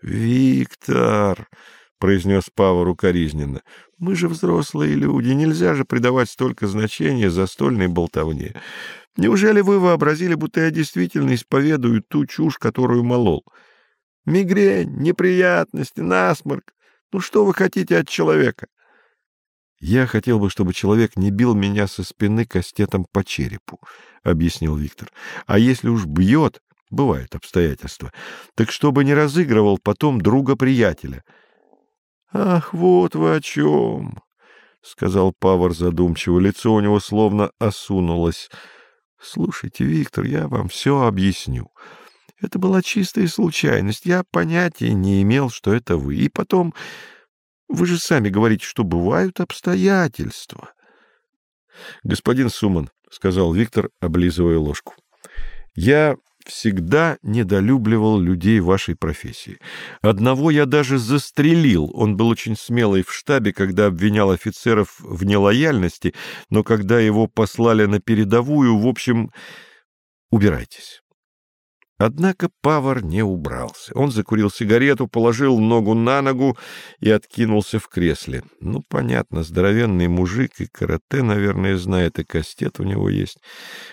— Виктор, — произнес Павар укоризненно, — мы же взрослые люди, нельзя же придавать столько значения застольной болтовне. Неужели вы вообразили, будто я действительно исповедую ту чушь, которую молол? Мигрень, неприятности, насморк. Ну что вы хотите от человека? — Я хотел бы, чтобы человек не бил меня со спины кастетом по черепу, — объяснил Виктор. — А если уж бьет, бывают обстоятельства, так чтобы не разыгрывал потом друга-приятеля. — Ах, вот вы о чем! — сказал Павар задумчиво. Лицо у него словно осунулось. — Слушайте, Виктор, я вам все объясню. Это была чистая случайность. Я понятия не имел, что это вы. И потом... Вы же сами говорите, что бывают обстоятельства. — Господин Суман, — сказал Виктор, облизывая ложку, — я всегда недолюбливал людей вашей профессии. Одного я даже застрелил. Он был очень смелый в штабе, когда обвинял офицеров в нелояльности, но когда его послали на передовую, в общем, убирайтесь. Однако Павар не убрался. Он закурил сигарету, положил ногу на ногу и откинулся в кресле. Ну, понятно, здоровенный мужик и карате, наверное, знает, и кастет у него есть.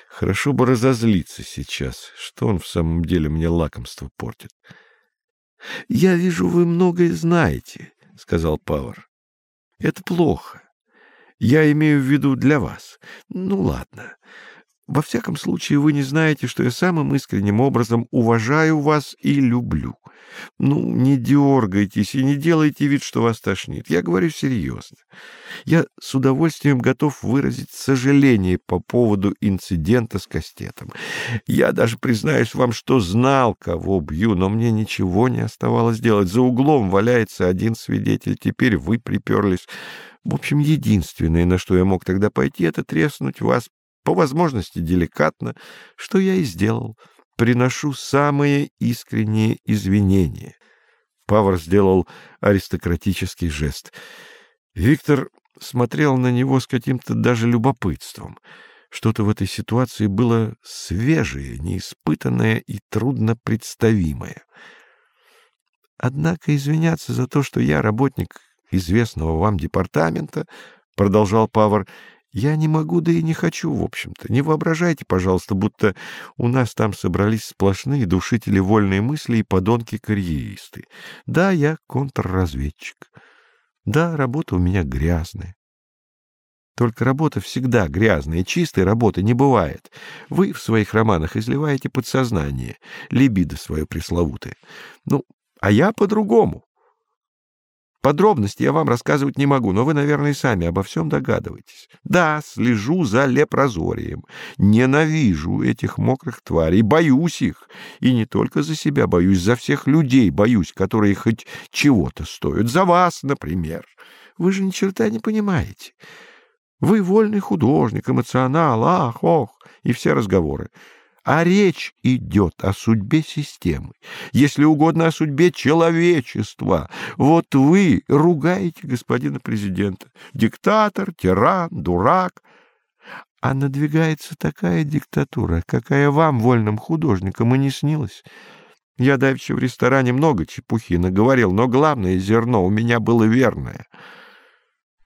Хорошо бы разозлиться сейчас, что он в самом деле мне лакомство портит. — Я вижу, вы многое знаете, — сказал Павар. — Это плохо. Я имею в виду для вас. Ну, ладно. Во всяком случае, вы не знаете, что я самым искренним образом уважаю вас и люблю. Ну, не дергайтесь и не делайте вид, что вас тошнит. Я говорю серьезно. Я с удовольствием готов выразить сожаление по поводу инцидента с кастетом. Я даже признаюсь вам, что знал, кого бью, но мне ничего не оставалось делать. За углом валяется один свидетель, теперь вы приперлись. В общем, единственное, на что я мог тогда пойти, это треснуть вас по возможности деликатно, что я и сделал. Приношу самые искренние извинения. Павар сделал аристократический жест. Виктор смотрел на него с каким-то даже любопытством. Что-то в этой ситуации было свежее, неиспытанное и трудно представимое. Однако извиняться за то, что я работник известного вам департамента, продолжал Павар, я не могу, да и не хочу, в общем-то. Не воображайте, пожалуйста, будто у нас там собрались сплошные душители вольной мысли и подонки-карьеристы. Да, я контрразведчик. Да, работа у меня грязная. Только работа всегда грязная, чистой работы не бывает. Вы в своих романах изливаете подсознание, либидо свое пресловутое. Ну, а я по-другому. Подробности я вам рассказывать не могу, но вы, наверное, сами обо всем догадываетесь. Да, слежу за лепрозорием. Ненавижу этих мокрых тварей, боюсь их. И не только за себя боюсь, за всех людей боюсь, которые хоть чего-то стоят. За вас, например. Вы же ни черта не понимаете. Вы вольный художник, эмоционал, ах, ох, и все разговоры а речь идет о судьбе системы, если угодно о судьбе человечества. Вот вы ругаете господина президента. Диктатор, тиран, дурак. А надвигается такая диктатура, какая вам, вольным художникам, и не снилась. Я давеча в ресторане много чепухи наговорил, но главное зерно у меня было верное —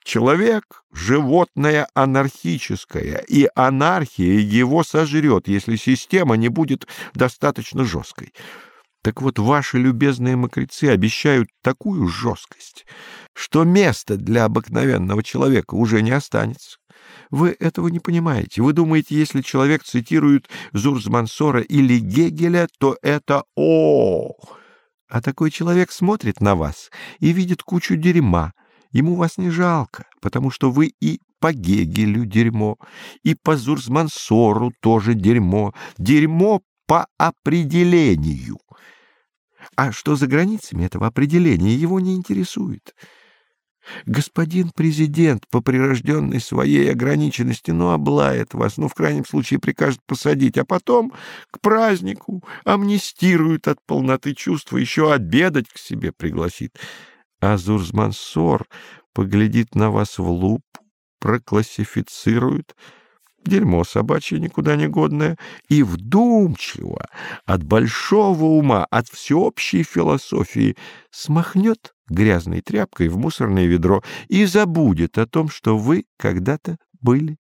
Человек — животное анархическое, и анархия его сожрет, если система не будет достаточно жесткой. Так вот, ваши любезные мокрецы обещают такую жесткость, что места для обыкновенного человека уже не останется. Вы этого не понимаете. Вы думаете, если человек цитирует Зурзмансора или Гегеля, то это «О!» А такой человек смотрит на вас и видит кучу дерьма, Ему вас не жалко, потому что вы и по Гегелю дерьмо, и по Зурзмансору тоже дерьмо. Дерьмо по определению. А что за границами этого определения, его не интересует. Господин президент по прирожденной своей ограниченности, ну, облает вас, ну, в крайнем случае прикажет посадить, а потом к празднику амнистирует от полноты чувства, еще обедать к себе пригласит а Зурзмансор поглядит на вас в лупу, проклассифицирует, дерьмо собачье никуда не годное, и вдумчиво, от большого ума, от всеобщей философии смахнет грязной тряпкой в мусорное ведро и забудет о том, что вы когда-то были